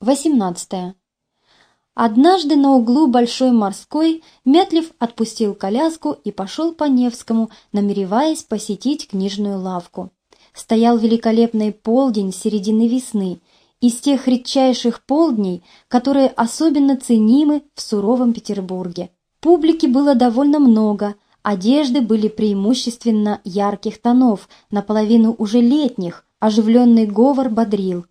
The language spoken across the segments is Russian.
18. Однажды на углу Большой Морской Мятлев отпустил коляску и пошел по Невскому, намереваясь посетить книжную лавку. Стоял великолепный полдень середины весны, из тех редчайших полдней, которые особенно ценимы в суровом Петербурге. Публики было довольно много, одежды были преимущественно ярких тонов, наполовину уже летних, оживленный говор бодрил.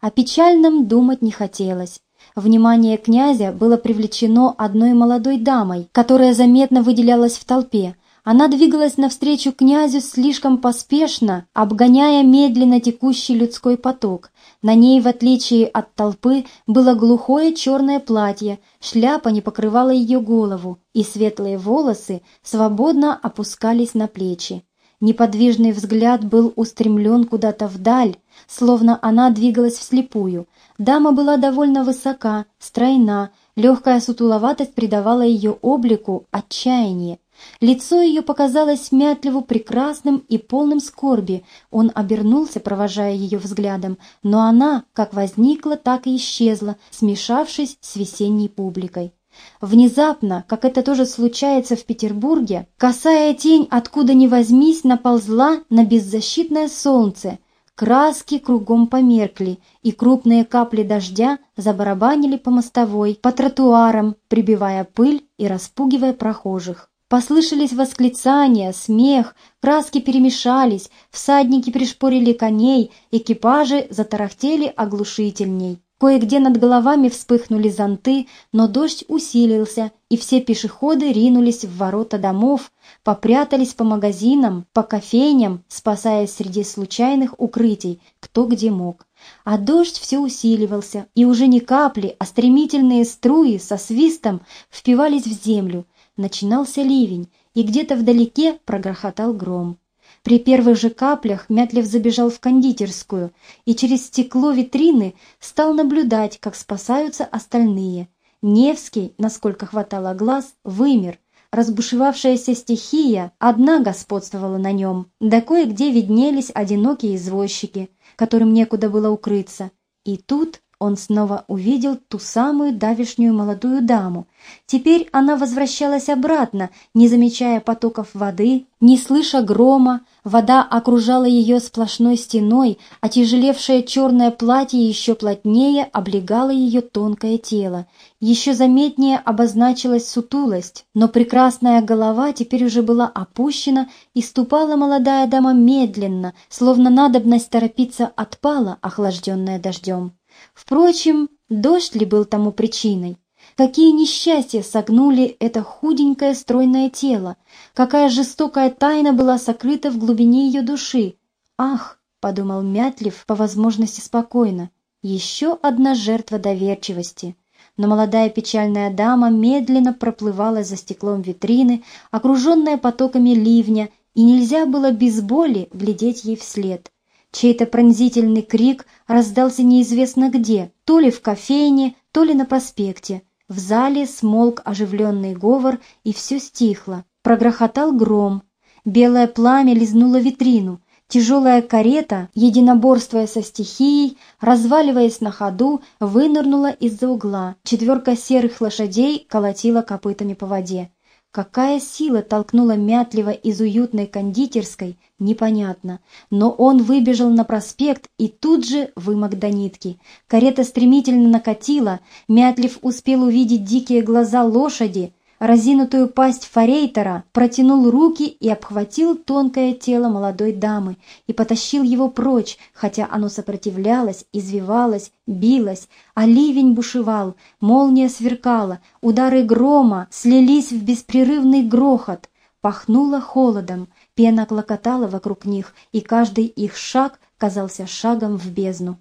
О печальном думать не хотелось. Внимание князя было привлечено одной молодой дамой, которая заметно выделялась в толпе. Она двигалась навстречу князю слишком поспешно, обгоняя медленно текущий людской поток. На ней, в отличие от толпы, было глухое черное платье, шляпа не покрывала ее голову, и светлые волосы свободно опускались на плечи. Неподвижный взгляд был устремлен куда-то вдаль, словно она двигалась вслепую. Дама была довольно высока, стройна, легкая сутуловатость придавала ее облику отчаяние. Лицо ее показалось Мятлеву прекрасным и полным скорби. Он обернулся, провожая ее взглядом, но она, как возникла, так и исчезла, смешавшись с весенней публикой. Внезапно, как это тоже случается в Петербурге, косая тень, откуда ни возьмись, наползла на беззащитное солнце. Краски кругом померкли, и крупные капли дождя забарабанили по мостовой, по тротуарам, прибивая пыль и распугивая прохожих. Послышались восклицания, смех, краски перемешались, всадники пришпорили коней, экипажи затарахтели оглушительней. Кое-где над головами вспыхнули зонты, но дождь усилился, и все пешеходы ринулись в ворота домов, попрятались по магазинам, по кофейням, спасаясь среди случайных укрытий, кто где мог. А дождь все усиливался, и уже не капли, а стремительные струи со свистом впивались в землю. Начинался ливень, и где-то вдалеке прогрохотал гром. При первых же каплях Мятлев забежал в кондитерскую и через стекло витрины стал наблюдать, как спасаются остальные. Невский, насколько хватало глаз, вымер. Разбушевавшаяся стихия одна господствовала на нем, да кое-где виднелись одинокие извозчики, которым некуда было укрыться. И тут он снова увидел ту самую давишнюю молодую даму. Теперь она возвращалась обратно, не замечая потоков воды, не слыша грома. Вода окружала ее сплошной стеной, а тяжелевшее черное платье еще плотнее облегало ее тонкое тело. Еще заметнее обозначилась сутулость, но прекрасная голова теперь уже была опущена, и ступала молодая дама медленно, словно надобность торопиться отпала, охлажденная дождем. Впрочем, дождь ли был тому причиной? Какие несчастья согнули это худенькое стройное тело? Какая жестокая тайна была сокрыта в глубине ее души? «Ах!» — подумал Мятлев по возможности спокойно. «Еще одна жертва доверчивости». Но молодая печальная дама медленно проплывала за стеклом витрины, окруженная потоками ливня, и нельзя было без боли глядеть ей вслед. Чей-то пронзительный крик раздался неизвестно где, то ли в кофейне, то ли на проспекте. В зале смолк оживленный говор, и все стихло. Прогрохотал гром. Белое пламя лизнуло витрину. Тяжелая карета, единоборствуя со стихией, разваливаясь на ходу, вынырнула из-за угла. Четверка серых лошадей колотила копытами по воде. Какая сила толкнула Мятлева из уютной кондитерской, непонятно, но он выбежал на проспект и тут же вымок до нитки. Карета стремительно накатила, Мятлев успел увидеть дикие глаза лошади, разинутую пасть форейтера, протянул руки и обхватил тонкое тело молодой дамы и потащил его прочь, хотя оно сопротивлялось, извивалось, билось, а ливень бушевал, молния сверкала, удары грома слились в беспрерывный грохот, пахнуло холодом, пена клокотала вокруг них, и каждый их шаг казался шагом в бездну.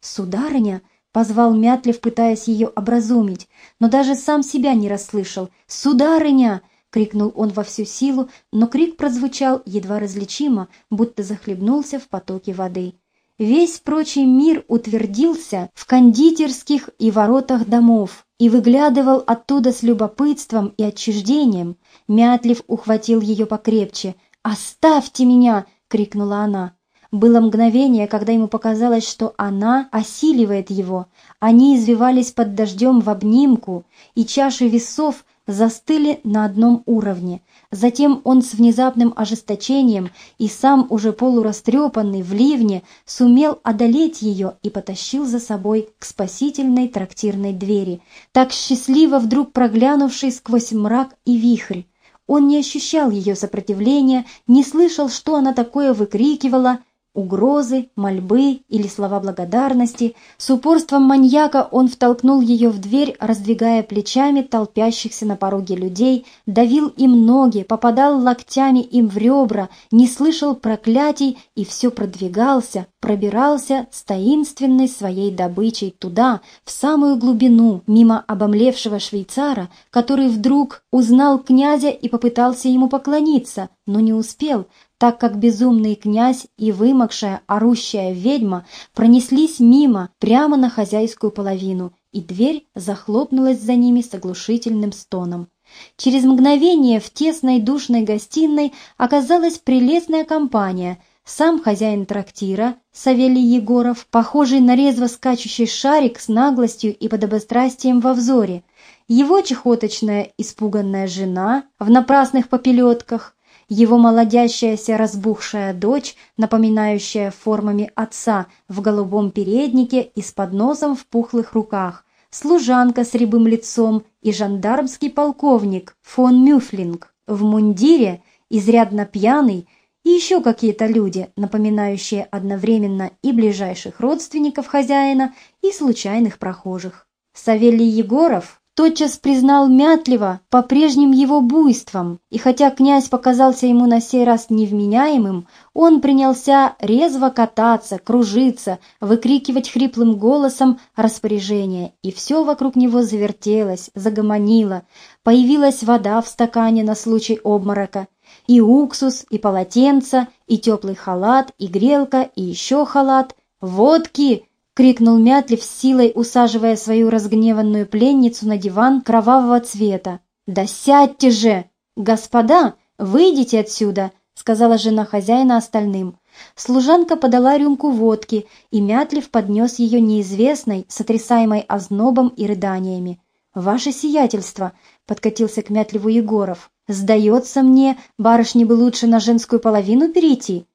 «Сударыня!» Позвал Мятлев, пытаясь ее образумить, но даже сам себя не расслышал. «Сударыня!» — крикнул он во всю силу, но крик прозвучал едва различимо, будто захлебнулся в потоке воды. Весь прочий мир утвердился в кондитерских и воротах домов и выглядывал оттуда с любопытством и отчуждением. Мятлев ухватил ее покрепче. «Оставьте меня!» — крикнула она. Было мгновение, когда ему показалось, что она осиливает его. Они извивались под дождем в обнимку, и чаши весов застыли на одном уровне. Затем он с внезапным ожесточением и сам уже полурастрепанный в ливне сумел одолеть ее и потащил за собой к спасительной трактирной двери, так счастливо вдруг проглянувшей сквозь мрак и вихрь. Он не ощущал ее сопротивления, не слышал, что она такое выкрикивала, угрозы, мольбы или слова благодарности. С упорством маньяка он втолкнул ее в дверь, раздвигая плечами толпящихся на пороге людей, давил им ноги, попадал локтями им в ребра, не слышал проклятий и все продвигался, пробирался с таинственной своей добычей туда, в самую глубину, мимо обомлевшего швейцара, который вдруг узнал князя и попытался ему поклониться, но не успел, так как безумный князь и вымокшая, орущая ведьма пронеслись мимо, прямо на хозяйскую половину, и дверь захлопнулась за ними с оглушительным стоном. Через мгновение в тесной душной гостиной оказалась прелестная компания, сам хозяин трактира, Савелий Егоров, похожий на резво скачущий шарик с наглостью и подобострастием во взоре, его чехоточная испуганная жена в напрасных попелетках, его молодящаяся разбухшая дочь, напоминающая формами отца в голубом переднике и с подносом в пухлых руках, служанка с рябым лицом и жандармский полковник фон Мюфлинг в мундире, изрядно пьяный, и еще какие-то люди, напоминающие одновременно и ближайших родственников хозяина, и случайных прохожих. Савелий Егоров, тотчас признал Мятлева по-прежним его буйством, и хотя князь показался ему на сей раз невменяемым, он принялся резво кататься, кружиться, выкрикивать хриплым голосом распоряжения, и все вокруг него завертелось, загомонило. Появилась вода в стакане на случай обморока, и уксус, и полотенце, и теплый халат, и грелка, и еще халат. «Водки!» — крикнул Мятлив с силой, усаживая свою разгневанную пленницу на диван кровавого цвета. «Да сядьте же! Господа, выйдите отсюда!» — сказала жена хозяина остальным. Служанка подала рюмку водки, и Мятлив поднес ее неизвестной, сотрясаемой ознобом и рыданиями. «Ваше сиятельство!» — подкатился к Мятливу Егоров. «Сдается мне, барышне бы лучше на женскую половину перейти?»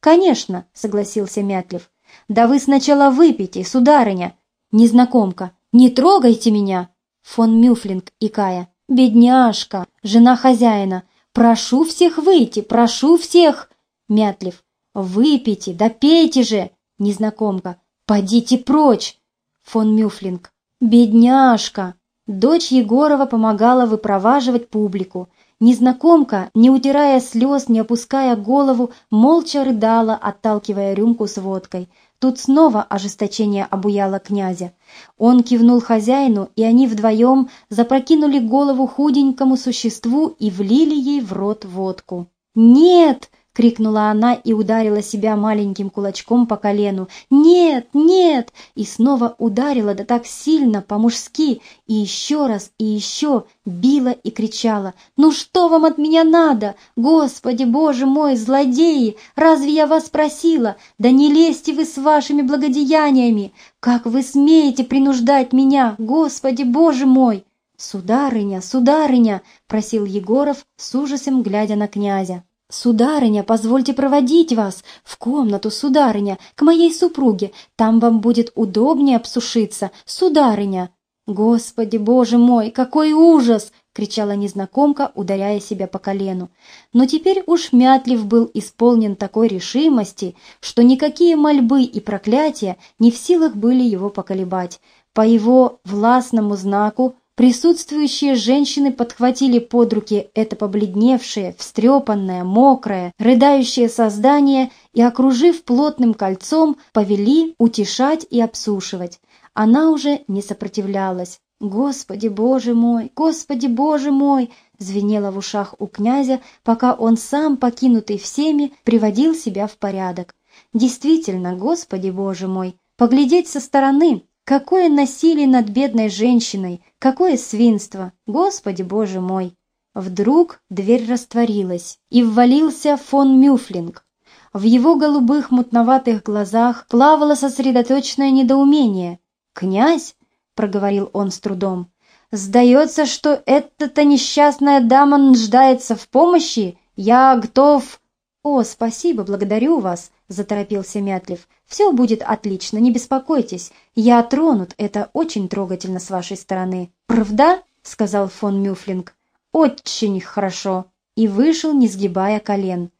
«Конечно!» — согласился Мятлив. «Да вы сначала выпейте, сударыня!» «Незнакомка, не трогайте меня!» Фон Мюфлинг и Кая. «Бедняжка! Жена хозяина! Прошу всех выйти! Прошу всех!» Мятлив. «Выпейте, да пейте же!» Незнакомка. «Подите прочь!» Фон Мюфлинг. «Бедняжка!» Дочь Егорова помогала выпроваживать публику. Незнакомка, не утирая слез, не опуская голову, молча рыдала, отталкивая рюмку с водкой. Тут снова ожесточение обуяло князя. Он кивнул хозяину, и они вдвоем запрокинули голову худенькому существу и влили ей в рот водку. «Нет!» — крикнула она и ударила себя маленьким кулачком по колену. «Нет! Нет!» И снова ударила, да так сильно, по-мужски, и еще раз, и еще била и кричала. «Ну что вам от меня надо? Господи, Боже мой, злодеи! Разве я вас просила? Да не лезьте вы с вашими благодеяниями! Как вы смеете принуждать меня, Господи, Боже мой!» «Сударыня, сударыня!» — просил Егоров, с ужасом глядя на князя. «Сударыня, позвольте проводить вас в комнату, сударыня, к моей супруге. Там вам будет удобнее обсушиться, сударыня!» «Господи, боже мой, какой ужас!» — кричала незнакомка, ударяя себя по колену. Но теперь уж Мятлив был исполнен такой решимости, что никакие мольбы и проклятия не в силах были его поколебать. По его властному знаку Присутствующие женщины подхватили под руки это побледневшее, встрепанное, мокрое, рыдающее создание и, окружив плотным кольцом, повели утешать и обсушивать. Она уже не сопротивлялась. «Господи, Боже мой! Господи, Боже мой!» звенело в ушах у князя, пока он сам, покинутый всеми, приводил себя в порядок. Действительно, Господи, Боже мой! Поглядеть со стороны, Какое насилие над бедной женщиной! Какое свинство! Господи, боже мой! Вдруг дверь растворилась, и ввалился фон Мюфлинг. В его голубых мутноватых глазах плавало сосредоточенное недоумение. «Князь?» — проговорил он с трудом. «Сдается, что эта-то несчастная дама нуждается в помощи? Я готов...» «О, спасибо, благодарю вас», — заторопился Мятлев. «Все будет отлично, не беспокойтесь. Я тронут, это очень трогательно с вашей стороны». «Правда?» — сказал фон Мюфлинг. «Очень хорошо!» И вышел, не сгибая колен.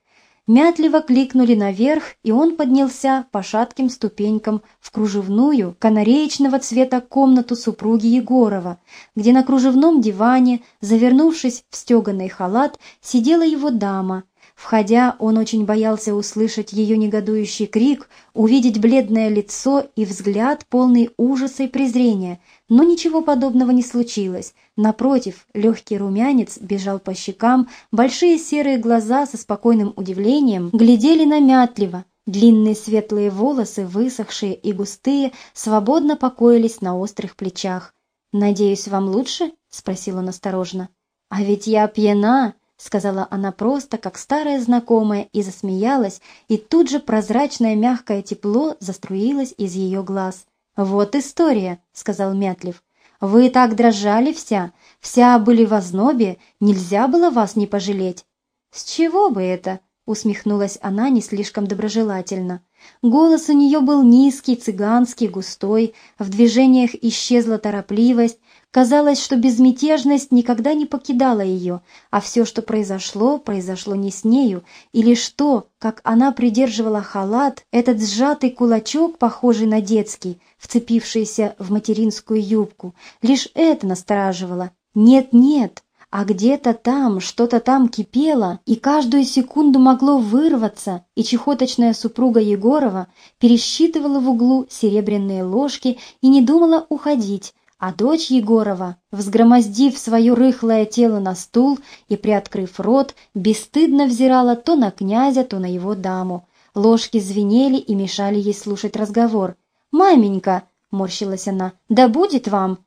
Мятливо кликнули наверх, и он поднялся по шатким ступенькам в кружевную, канареечного цвета комнату супруги Егорова, где на кружевном диване, завернувшись в стеганый халат, сидела его дама, Входя, он очень боялся услышать ее негодующий крик, увидеть бледное лицо и взгляд, полный ужаса и презрения. Но ничего подобного не случилось. Напротив, легкий румянец бежал по щекам, большие серые глаза со спокойным удивлением глядели намятливо. Длинные светлые волосы, высохшие и густые, свободно покоились на острых плечах. «Надеюсь, вам лучше?» — спросил он осторожно. «А ведь я пьяна!» Сказала она просто, как старая знакомая, и засмеялась, и тут же прозрачное мягкое тепло заструилось из ее глаз. «Вот история», — сказал Мятлев. «Вы так дрожали вся, вся были в ознобе, нельзя было вас не пожалеть». «С чего бы это?» — усмехнулась она не слишком доброжелательно. Голос у нее был низкий, цыганский, густой, в движениях исчезла торопливость, Казалось, что безмятежность никогда не покидала ее, а все, что произошло, произошло не с нею, и лишь то, как она придерживала халат, этот сжатый кулачок, похожий на детский, вцепившийся в материнскую юбку, лишь это настораживало. «Нет-нет», а где-то там, что-то там кипело, и каждую секунду могло вырваться, и чехоточная супруга Егорова пересчитывала в углу серебряные ложки и не думала уходить, а дочь Егорова, взгромоздив свое рыхлое тело на стул и приоткрыв рот, бесстыдно взирала то на князя, то на его даму. Ложки звенели и мешали ей слушать разговор. «Маменька!» — морщилась она. «Да будет вам!»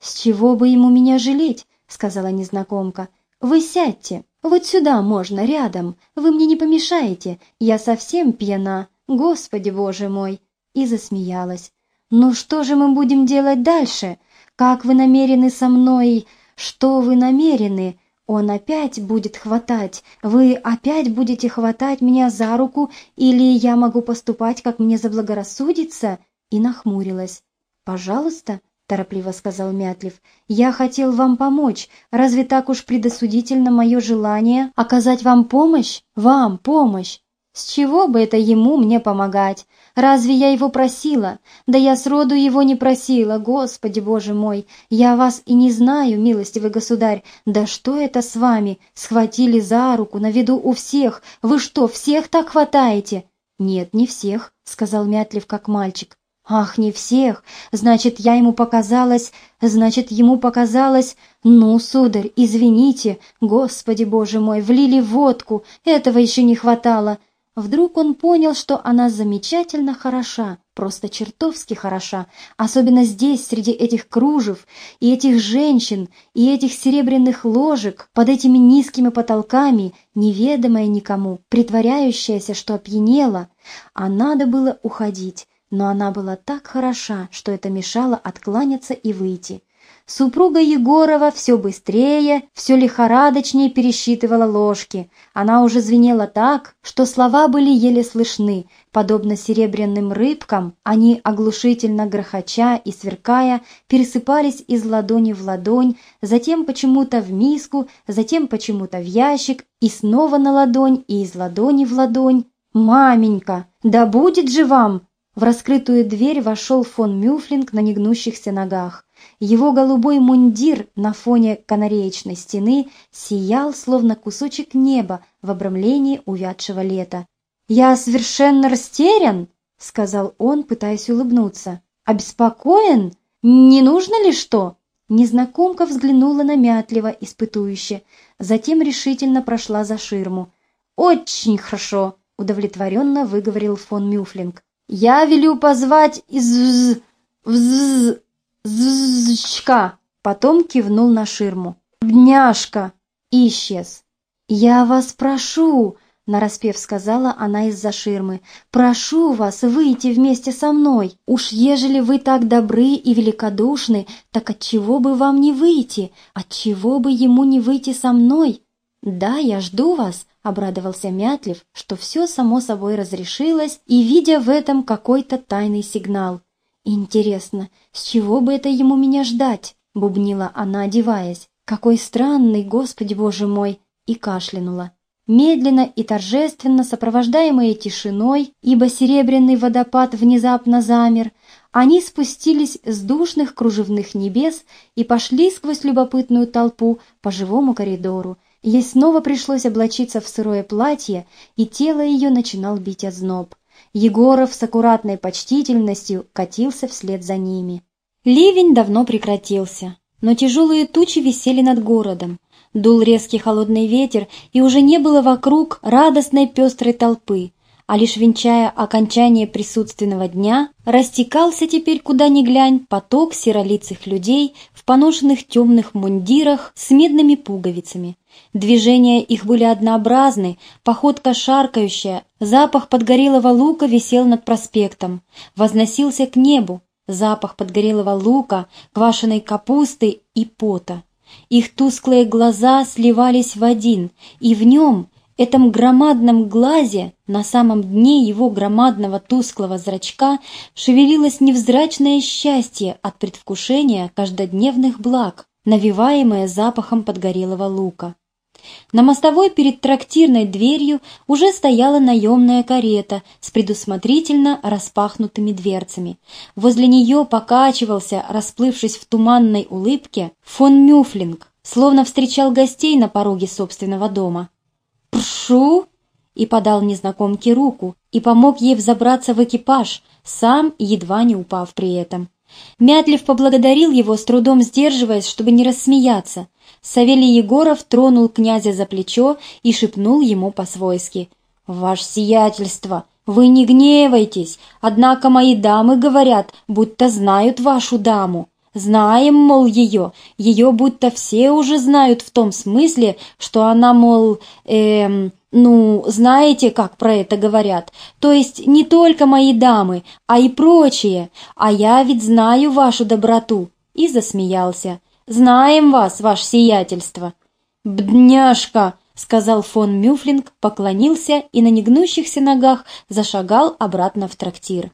«С чего бы ему меня жалеть?» — сказала незнакомка. «Вы сядьте. Вот сюда можно, рядом. Вы мне не помешаете. Я совсем пьяна. Господи, боже мой!» И засмеялась. «Ну что же мы будем делать дальше?» Как вы намерены со мной? Что вы намерены? Он опять будет хватать. Вы опять будете хватать меня за руку, или я могу поступать, как мне заблагорассудится?» И нахмурилась. «Пожалуйста», — торопливо сказал Мятлев, — «я хотел вам помочь. Разве так уж предосудительно мое желание оказать вам помощь? Вам помощь? С чего бы это ему мне помогать? Разве я его просила? Да я сроду его не просила, Господи Боже мой! Я вас и не знаю, милостивый государь. Да что это с вами? Схватили за руку, на виду у всех. Вы что, всех так хватаете? Нет, не всех, сказал Мятлев как мальчик. Ах, не всех. Значит, я ему показалась... Значит, ему показалось... Ну, сударь, извините. Господи Боже мой, влили водку. Этого еще не хватало. Вдруг он понял, что она замечательно хороша, просто чертовски хороша, особенно здесь, среди этих кружев, и этих женщин, и этих серебряных ложек, под этими низкими потолками, неведомая никому, притворяющаяся, что опьянела. А надо было уходить, но она была так хороша, что это мешало откланяться и выйти. Супруга Егорова все быстрее, все лихорадочнее пересчитывала ложки. Она уже звенела так, что слова были еле слышны. Подобно серебряным рыбкам, они, оглушительно грохоча и сверкая, пересыпались из ладони в ладонь, затем почему-то в миску, затем почему-то в ящик, и снова на ладонь, и из ладони в ладонь. «Маменька, да будет же вам!» В раскрытую дверь вошел фон Мюфлинг на негнущихся ногах. Его голубой мундир на фоне канареечной стены сиял, словно кусочек неба в обрамлении увядшего лета. «Я совершенно растерян!» — сказал он, пытаясь улыбнуться. «Обеспокоен? Не нужно ли что?» Незнакомка взглянула намятливо, испытующе, затем решительно прошла за ширму. «Очень хорошо!» — удовлетворенно выговорил фон Мюфлинг. «Я велю позвать из... вз... «Ззчка!» Потом кивнул на ширму. «Бняшка!» И исчез. «Я вас прошу!» — нараспев сказала она из-за ширмы. «Прошу вас выйти вместе со мной. Уж ежели вы так добры и великодушны, так отчего бы вам не выйти? Отчего бы ему не выйти со мной?» «Да, я жду вас», — обрадовался Мятлив, что все само собой разрешилось, и видя в этом какой-то тайный сигнал. «Интересно, с чего бы это ему меня ждать?» — бубнила она, одеваясь. «Какой странный, Господи Боже мой!» и кашлянула. Медленно и торжественно, сопровождаемые тишиной, ибо серебряный водопад внезапно замер, они спустились с душных кружевных небес и пошли сквозь любопытную толпу по живому коридору. Ей снова пришлось облачиться в сырое платье, и тело ее начинал бить озноб. Егоров с аккуратной почтительностью катился вслед за ними. Ливень давно прекратился, но тяжелые тучи висели над городом. Дул резкий холодный ветер, и уже не было вокруг радостной пестрой толпы, а лишь венчая окончание присутственного дня, растекался теперь куда ни глянь поток серолицых людей в поношенных темных мундирах с медными пуговицами. Движения их были однообразны, походка шаркающая, запах подгорелого лука висел над проспектом, возносился к небу, запах подгорелого лука, квашеной капусты и пота. Их тусклые глаза сливались в один, и в нем, этом громадном глазе, на самом дне его громадного тусклого зрачка, шевелилось невзрачное счастье от предвкушения каждодневных благ, навиваемое запахом подгорелого лука. На мостовой перед трактирной дверью уже стояла наемная карета с предусмотрительно распахнутыми дверцами. Возле нее покачивался, расплывшись в туманной улыбке, фон Мюфлинг, словно встречал гостей на пороге собственного дома. «Пшу!» и подал незнакомке руку, и помог ей взобраться в экипаж, сам едва не упав при этом. Мятлев поблагодарил его, с трудом сдерживаясь, чтобы не рассмеяться – Савелий Егоров тронул князя за плечо и шепнул ему по-свойски. «Ваше сиятельство, вы не гневайтесь, однако мои дамы говорят, будто знают вашу даму. Знаем, мол, ее, ее будто все уже знают в том смысле, что она, мол, эм, ну, знаете, как про это говорят. То есть не только мои дамы, а и прочие. А я ведь знаю вашу доброту». И засмеялся. Знаем вас, ваше сиятельство!» «Бдняжка!» — сказал фон Мюфлинг, поклонился и на негнущихся ногах зашагал обратно в трактир.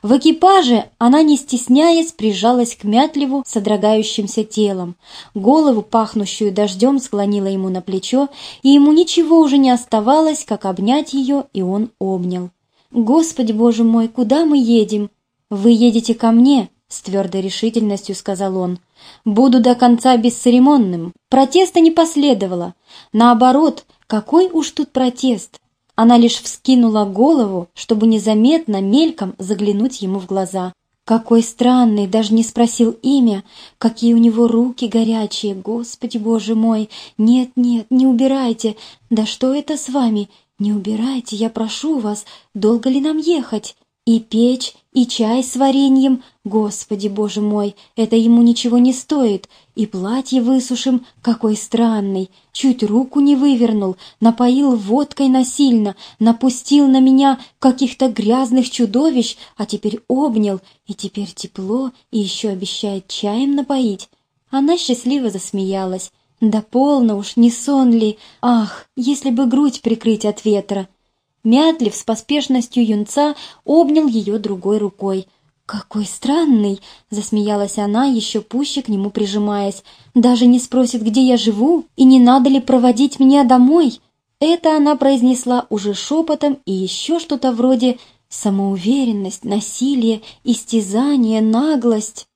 В экипаже она, не стесняясь, прижалась к Мятлеву содрогающимся телом. Голову, пахнущую дождем, склонила ему на плечо, и ему ничего уже не оставалось, как обнять ее, и он обнял. «Господи, Боже мой, куда мы едем?» «Вы едете ко мне», — с твердой решительностью сказал он. Буду до конца бесцеремонным. Протеста не последовало. Наоборот, какой уж тут протест. Она лишь вскинула голову, чтобы незаметно, мельком заглянуть ему в глаза. Какой странный, даже не спросил имя, какие у него руки горячие, Господи Боже мой! Нет, нет, не убирайте! Да что это с вами? Не убирайте, я прошу вас, долго ли нам ехать? И печь, и чай с вареньем, Господи, Боже мой, это ему ничего не стоит, и платье высушим, какой странный, чуть руку не вывернул, напоил водкой насильно, напустил на меня каких-то грязных чудовищ, а теперь обнял, и теперь тепло, и еще обещает чаем напоить. Она счастливо засмеялась. Да полно уж, не сон ли? Ах, если бы грудь прикрыть от ветра! Мятлив с поспешностью юнца обнял ее другой рукой. «Какой странный!» — засмеялась она, еще пуще к нему прижимаясь. «Даже не спросит, где я живу, и не надо ли проводить меня домой?» Это она произнесла уже шепотом и еще что-то вроде «самоуверенность, насилие, истязание, наглость».